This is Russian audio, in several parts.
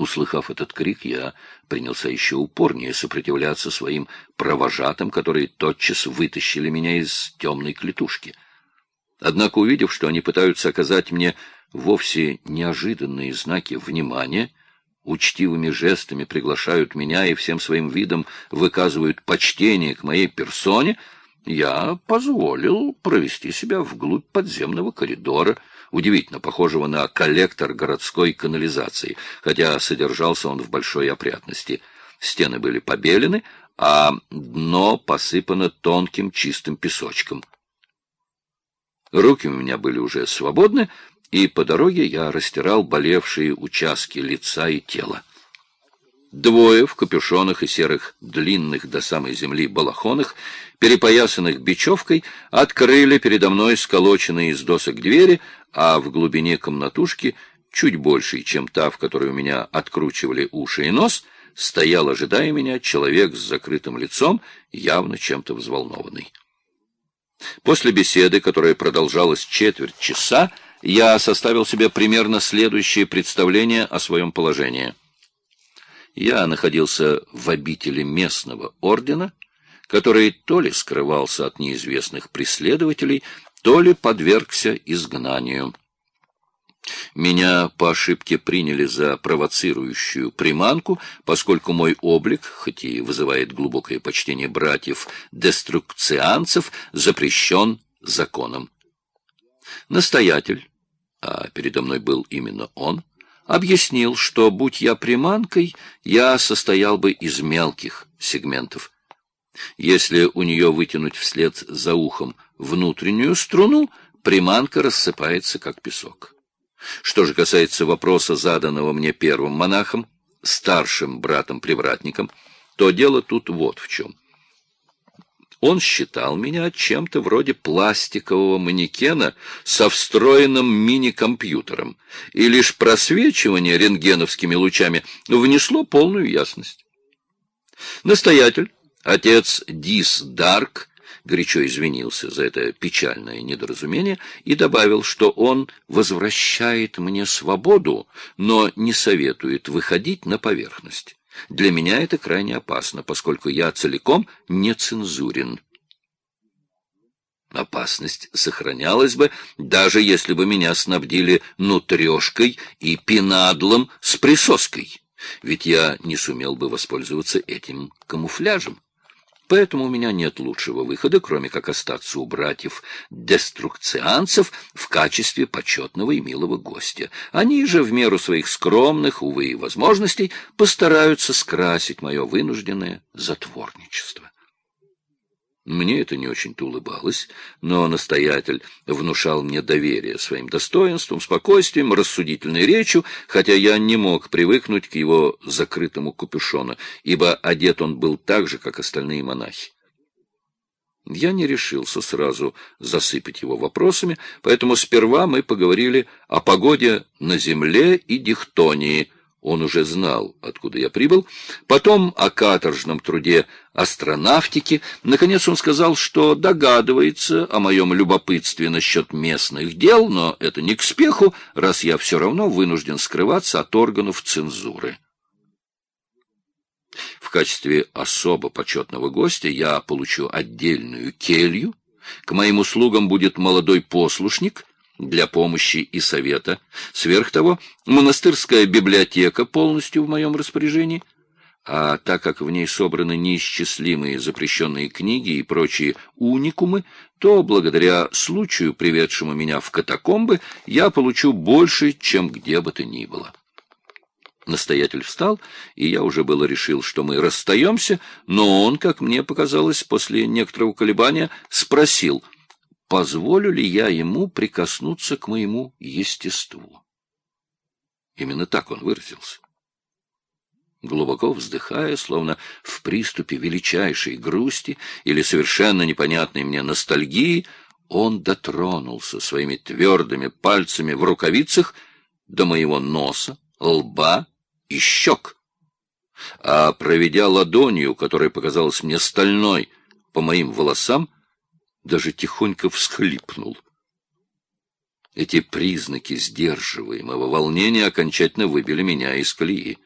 Услыхав этот крик, я принялся еще упорнее сопротивляться своим провожатым, которые тотчас вытащили меня из темной клетушки. Однако, увидев, что они пытаются оказать мне вовсе неожиданные знаки внимания, учтивыми жестами приглашают меня и всем своим видом выказывают почтение к моей персоне, я позволил провести себя вглубь подземного коридора, удивительно похожего на коллектор городской канализации, хотя содержался он в большой опрятности. Стены были побелены, а дно посыпано тонким чистым песочком. Руки у меня были уже свободны, и по дороге я растирал болевшие участки лица и тела. Двое в капюшонах и серых длинных до самой земли балахонах, перепоясанных бечевкой, открыли передо мной сколоченные из досок двери, а в глубине комнатушки, чуть большей, чем та, в которой у меня откручивали уши и нос, стоял, ожидая меня, человек с закрытым лицом, явно чем-то взволнованный. После беседы, которая продолжалась четверть часа, я составил себе примерно следующее представление о своем положении — я находился в обители местного ордена, который то ли скрывался от неизвестных преследователей, то ли подвергся изгнанию. Меня по ошибке приняли за провоцирующую приманку, поскольку мой облик, хоть и вызывает глубокое почтение братьев-деструкцианцев, запрещен законом. Настоятель, а передо мной был именно он, объяснил, что, будь я приманкой, я состоял бы из мелких сегментов. Если у нее вытянуть вслед за ухом внутреннюю струну, приманка рассыпается, как песок. Что же касается вопроса, заданного мне первым монахом, старшим братом-привратником, то дело тут вот в чем. Он считал меня чем-то вроде пластикового манекена со встроенным мини-компьютером, и лишь просвечивание рентгеновскими лучами внесло полную ясность. Настоятель, отец Дис Дарк, горячо извинился за это печальное недоразумение и добавил, что он возвращает мне свободу, но не советует выходить на поверхность. Для меня это крайне опасно, поскольку я целиком не цензурен. Опасность сохранялась бы, даже если бы меня снабдили нутрешкой и пенадлом с присоской, ведь я не сумел бы воспользоваться этим камуфляжем. Поэтому у меня нет лучшего выхода, кроме как остаться у братьев-деструкцианцев в качестве почетного и милого гостя. Они же, в меру своих скромных, увы, и возможностей, постараются скрасить мое вынужденное затворничество. Мне это не очень-то улыбалось, но настоятель внушал мне доверие своим достоинством, спокойствием, рассудительной речью, хотя я не мог привыкнуть к его закрытому капюшону, ибо одет он был так же, как остальные монахи. Я не решился сразу засыпать его вопросами, поэтому сперва мы поговорили о погоде на земле и дихтонии — он уже знал, откуда я прибыл. Потом о каторжном труде астронавтики. Наконец он сказал, что догадывается о моем любопытстве насчет местных дел, но это не к спеху, раз я все равно вынужден скрываться от органов цензуры. В качестве особо почетного гостя я получу отдельную келью. К моим услугам будет молодой послушник — для помощи и совета. Сверх того, монастырская библиотека полностью в моем распоряжении, а так как в ней собраны неисчислимые запрещенные книги и прочие уникумы, то благодаря случаю, приведшему меня в катакомбы, я получу больше, чем где бы то ни было. Настоятель встал, и я уже было решил, что мы расстаемся, но он, как мне показалось, после некоторого колебания спросил — позволю ли я ему прикоснуться к моему естеству. Именно так он выразился. Глубоко вздыхая, словно в приступе величайшей грусти или совершенно непонятной мне ностальгии, он дотронулся своими твердыми пальцами в рукавицах до моего носа, лба и щек. А проведя ладонью, которая показалась мне стальной, по моим волосам, даже тихонько всхлипнул. Эти признаки сдерживаемого волнения окончательно выбили меня из колеи.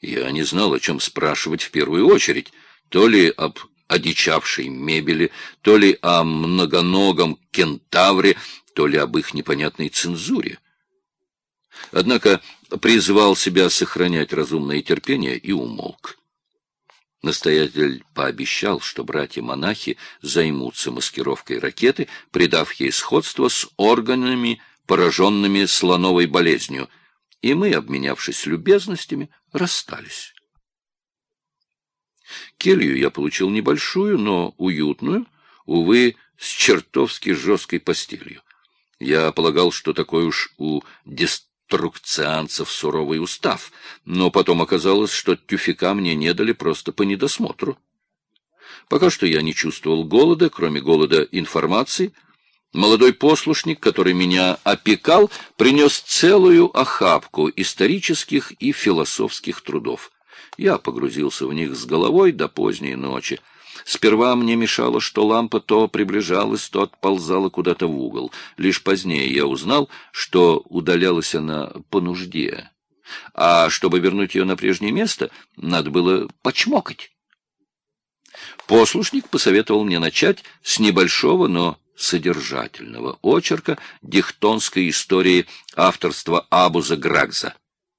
Я не знал, о чем спрашивать в первую очередь, то ли об одичавшей мебели, то ли о многоногом кентавре, то ли об их непонятной цензуре. Однако призвал себя сохранять разумное терпение и умолк. Настоятель пообещал, что братья-монахи займутся маскировкой ракеты, придав ей сходство с органами, пораженными слоновой болезнью, и мы, обменявшись любезностями, расстались. Келью я получил небольшую, но уютную, увы, с чертовски жесткой постелью. Я полагал, что такой уж у деструкцианцев суровый устав, но потом оказалось, что тюфика мне не дали просто по недосмотру. Пока что я не чувствовал голода, кроме голода информации. Молодой послушник, который меня опекал, принес целую охапку исторических и философских трудов. Я погрузился в них с головой до поздней ночи. Сперва мне мешало, что лампа то приближалась, то отползала куда-то в угол. Лишь позднее я узнал, что удалялась она по нужде. А чтобы вернуть ее на прежнее место, надо было почмокать. Послушник посоветовал мне начать с небольшого, но содержательного очерка дихтонской истории авторства Абуза Грагза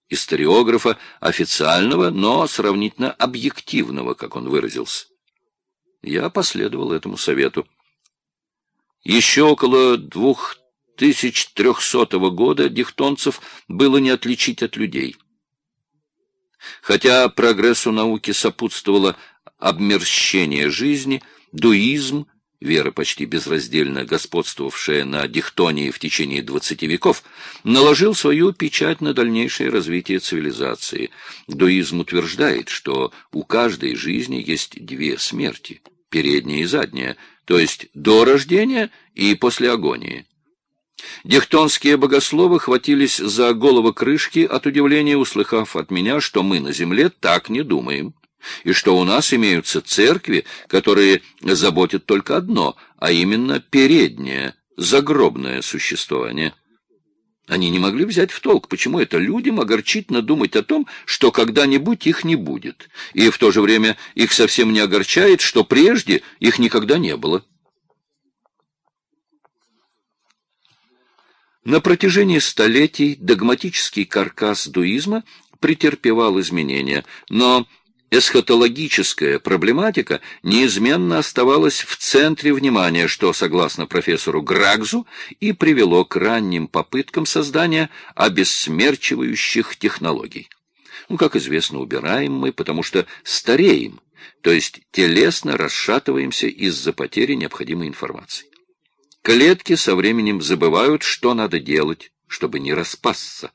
историографа, официального, но сравнительно объективного, как он выразился. Я последовал этому совету. Еще около 2300 года дихтонцев было не отличить от людей. Хотя прогрессу науки сопутствовало обмерщение жизни, дуизм, вера почти безраздельно господствовавшая на дихтонии в течение двадцати веков, наложил свою печать на дальнейшее развитие цивилизации. Дуизм утверждает, что у каждой жизни есть две смерти, передняя и задняя, то есть до рождения и после агонии. Дихтонские богословы хватились за головы крышки от удивления, услыхав от меня, что мы на земле так не думаем и что у нас имеются церкви, которые заботят только одно, а именно переднее, загробное существование. Они не могли взять в толк, почему это людям огорчительно думать о том, что когда-нибудь их не будет, и в то же время их совсем не огорчает, что прежде их никогда не было. На протяжении столетий догматический каркас дуизма претерпевал изменения, но эсхатологическая проблематика неизменно оставалась в центре внимания, что, согласно профессору Грагзу, и привело к ранним попыткам создания обессмерчивающих технологий. Ну, как известно, убираем мы, потому что стареем, то есть телесно расшатываемся из-за потери необходимой информации. Клетки со временем забывают, что надо делать, чтобы не распасться.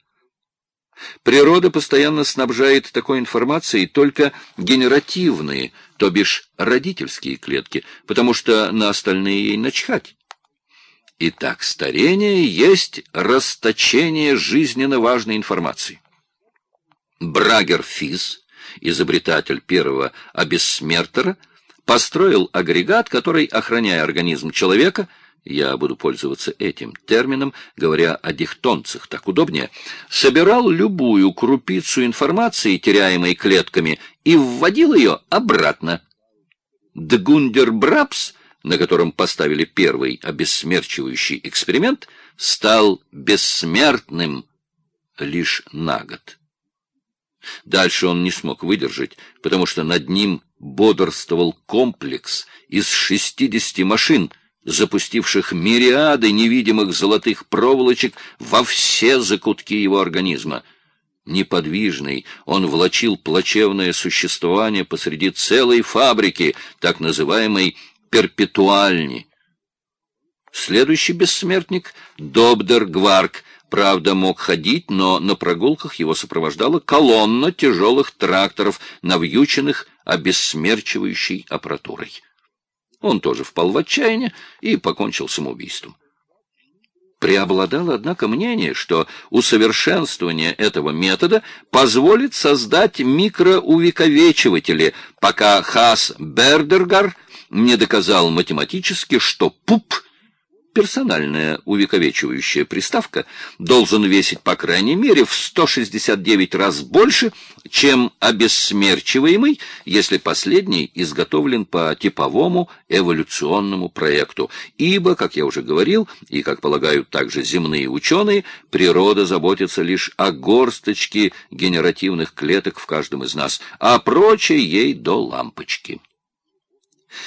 Природа постоянно снабжает такой информацией только генеративные, то бишь родительские клетки, потому что на остальные ей начхать. Итак, старение есть расточение жизненно важной информации. Брагер Физ, изобретатель первого обессмертера, построил агрегат, который, охраняя организм человека, я буду пользоваться этим термином, говоря о дихтонцах, так удобнее, собирал любую крупицу информации, теряемой клетками, и вводил ее обратно. Дгундер Брапс, на котором поставили первый обессмерчивающий эксперимент, стал бессмертным лишь на год. Дальше он не смог выдержать, потому что над ним бодрствовал комплекс из 60 машин — запустивших мириады невидимых золотых проволочек во все закутки его организма. Неподвижный, он влачил плачевное существование посреди целой фабрики, так называемой перпетуальни. Следующий бессмертник — Добдер Гварк, правда, мог ходить, но на прогулках его сопровождала колонна тяжелых тракторов, навьюченных обессмерчивающей аппаратурой. Он тоже впал в отчаяние и покончил самоубийством. Преобладало, однако, мнение, что усовершенствование этого метода позволит создать микроувековечиватели, пока Хас Бердергар не доказал математически, что пуп персональная увековечивающая приставка должен весить по крайней мере в 169 раз больше, чем обессмерчиваемый, если последний изготовлен по типовому эволюционному проекту. Ибо, как я уже говорил, и, как полагают также земные ученые, природа заботится лишь о горсточке генеративных клеток в каждом из нас, а прочее ей до лампочки.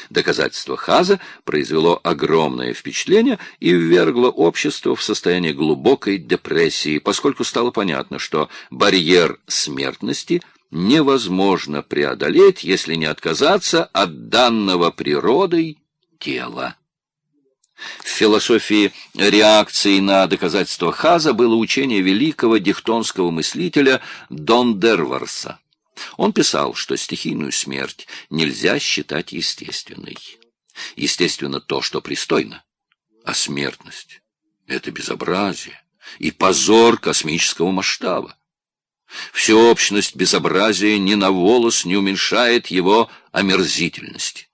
Доказательство Хаза произвело огромное впечатление и ввергло общество в состояние глубокой депрессии, поскольку стало понятно, что барьер смертности невозможно преодолеть, если не отказаться от данного природой тела. В философии реакции на доказательства Хаза было учение великого дихтонского мыслителя Дон Дерварса. Он писал, что стихийную смерть нельзя считать естественной. Естественно то, что пристойно. А смертность — это безобразие и позор космического масштаба. Всеобщность безобразия ни на волос не уменьшает его омерзительности.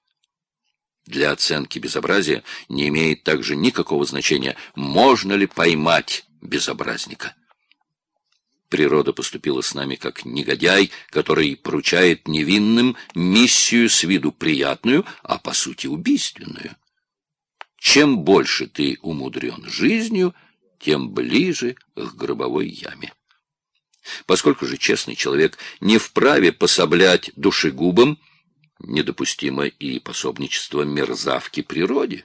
Для оценки безобразия не имеет также никакого значения, можно ли поймать безобразника. Природа поступила с нами как негодяй, который поручает невинным миссию с виду приятную, а по сути убийственную. Чем больше ты умудрен жизнью, тем ближе к гробовой яме. Поскольку же честный человек не вправе пособлять душегубам, недопустимо и пособничество мерзавки природе.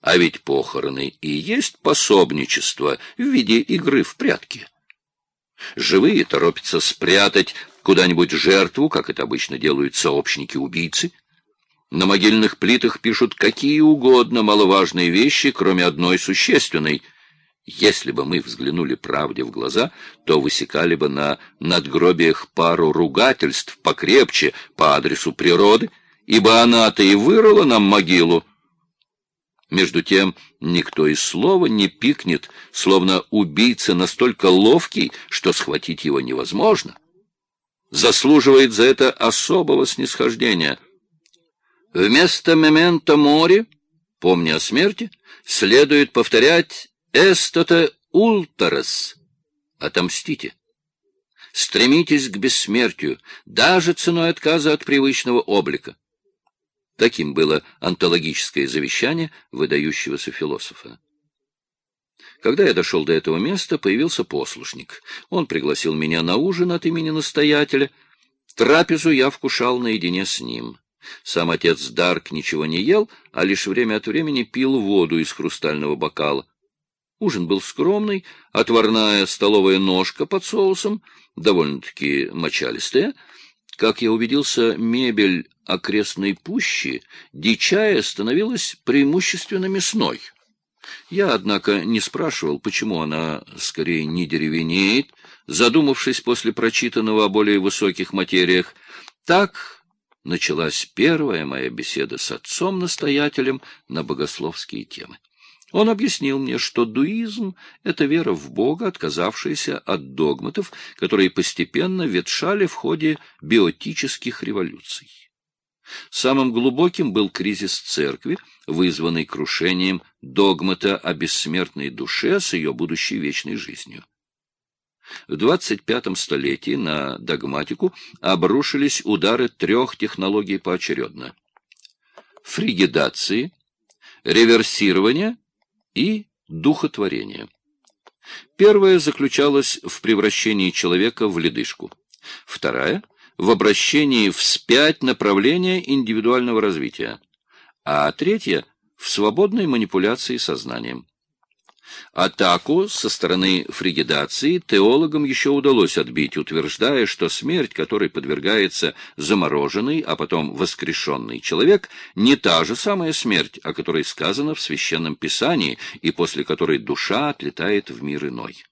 А ведь похороны и есть пособничество в виде игры в прятки. Живые торопятся спрятать куда-нибудь жертву, как это обычно делают сообщники-убийцы. На могильных плитах пишут какие угодно маловажные вещи, кроме одной существенной. Если бы мы взглянули правде в глаза, то высекали бы на надгробиях пару ругательств покрепче по адресу природы, ибо она-то и вырыла нам могилу, между тем никто и слова не пикнет, словно убийца настолько ловкий, что схватить его невозможно. Заслуживает за это особого снисхождения. Вместо «мементо море», помня о смерти, следует повторять «эстоте ультарес» — «отомстите». Стремитесь к бессмертию, даже ценой отказа от привычного облика. Таким было антологическое завещание выдающегося философа. Когда я дошел до этого места, появился послушник. Он пригласил меня на ужин от имени настоятеля. Трапезу я вкушал наедине с ним. Сам отец Дарк ничего не ел, а лишь время от времени пил воду из хрустального бокала. Ужин был скромный, отварная столовая ножка под соусом, довольно-таки мочалистая — как я убедился, мебель окрестной пущи, дичая, становилась преимущественно мясной. Я, однако, не спрашивал, почему она скорее не деревенеет, задумавшись после прочитанного о более высоких материях. Так началась первая моя беседа с отцом-настоятелем на богословские темы. Он объяснил мне, что дуизм — это вера в Бога, отказавшаяся от догматов, которые постепенно ветшали в ходе биотических революций. Самым глубоким был кризис церкви, вызванный крушением догмата о бессмертной душе с ее будущей вечной жизнью. В 25-м столетии на догматику обрушились удары трех технологий поочередно. Фригидации, реверсирования и духотворение. Первая заключалась в превращении человека в ледышку. Вторая — в обращении вспять направления индивидуального развития. А третья — в свободной манипуляции сознанием. Атаку со стороны фригидации теологам еще удалось отбить, утверждая, что смерть, которой подвергается замороженный, а потом воскрешенный человек, не та же самая смерть, о которой сказано в Священном Писании и после которой душа отлетает в мир иной.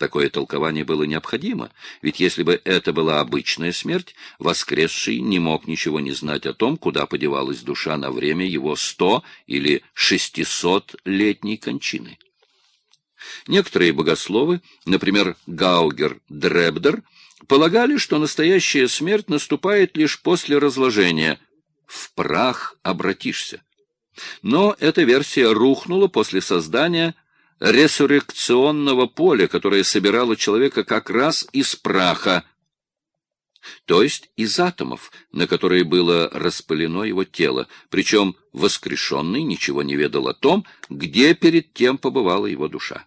Такое толкование было необходимо, ведь если бы это была обычная смерть, воскресший не мог ничего не знать о том, куда подевалась душа на время его сто или шестисотлетней кончины. Некоторые богословы, например, Гаугер Дребдер, полагали, что настоящая смерть наступает лишь после разложения. В прах обратишься. Но эта версия рухнула после создания ресуррекционного поля, которое собирало человека как раз из праха, то есть из атомов, на которые было распылено его тело, причем воскрешенный ничего не ведал о том, где перед тем побывала его душа.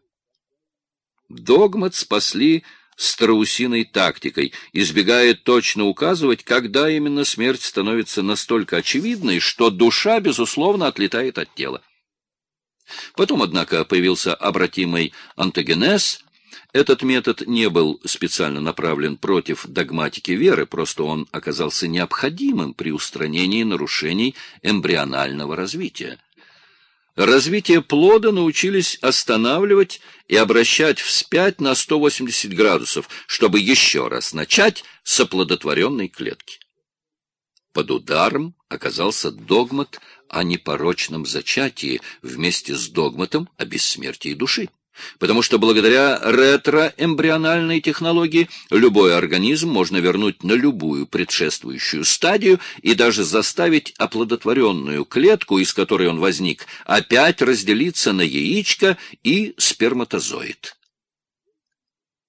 Догмат спасли страусиной тактикой, избегая точно указывать, когда именно смерть становится настолько очевидной, что душа, безусловно, отлетает от тела. Потом, однако, появился обратимый антогенез. Этот метод не был специально направлен против догматики веры, просто он оказался необходимым при устранении нарушений эмбрионального развития. Развитие плода научились останавливать и обращать вспять на 180 градусов, чтобы еще раз начать с оплодотворенной клетки. Под ударом оказался догмат о непорочном зачатии вместе с догматом о бессмертии души. Потому что благодаря ретроэмбриональной технологии любой организм можно вернуть на любую предшествующую стадию и даже заставить оплодотворенную клетку, из которой он возник, опять разделиться на яичко и сперматозоид.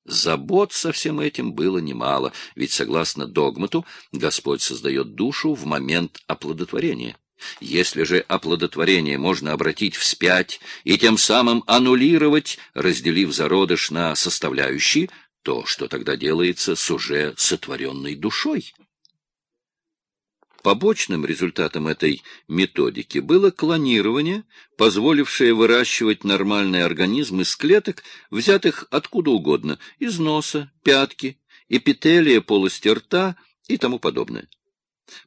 Забот со всем этим было немало, ведь, согласно догмату, Господь создает душу в момент оплодотворения. Если же оплодотворение можно обратить вспять и тем самым аннулировать, разделив зародыш на составляющие, то что тогда делается с уже сотворенной душой? Побочным результатом этой методики было клонирование, позволившее выращивать нормальный организм из клеток, взятых откуда угодно, из носа, пятки, эпителия полости рта и тому подобное.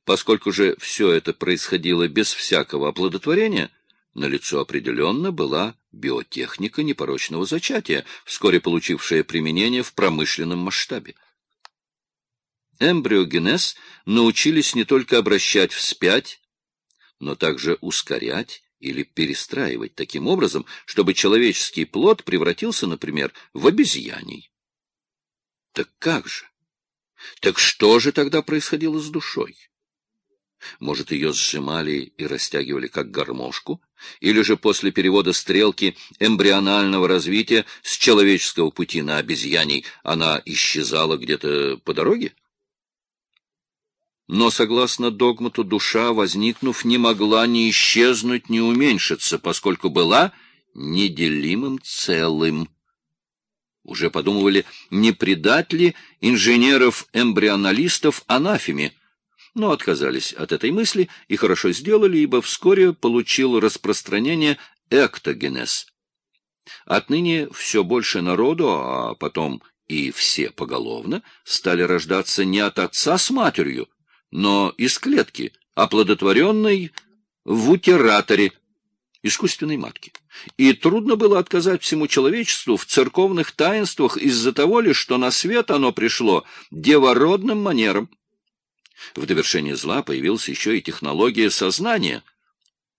Поскольку же все это происходило без всякого оплодотворения, налицо определенно была биотехника непорочного зачатия, вскоре получившая применение в промышленном масштабе. Эмбриогенез научились не только обращать вспять, но также ускорять или перестраивать таким образом, чтобы человеческий плод превратился, например, в обезьяний. Так как же? Так что же тогда происходило с душой? Может, ее сжимали и растягивали как гармошку? Или же после перевода стрелки эмбрионального развития с человеческого пути на обезьяний она исчезала где-то по дороге? Но, согласно догмату, душа, возникнув, не могла ни исчезнуть, ни уменьшиться, поскольку была неделимым целым. Уже подумывали, не предать ли инженеров-эмбрионалистов анафеме, но отказались от этой мысли и хорошо сделали, ибо вскоре получил распространение эктогенез. Отныне все больше народу, а потом и все поголовно, стали рождаться не от отца с матерью, но из клетки, оплодотворенной в утераторе, искусственной матки. И трудно было отказать всему человечеству в церковных таинствах из-за того лишь, что на свет оно пришло девородным манером. В довершение зла появилась еще и технология сознания —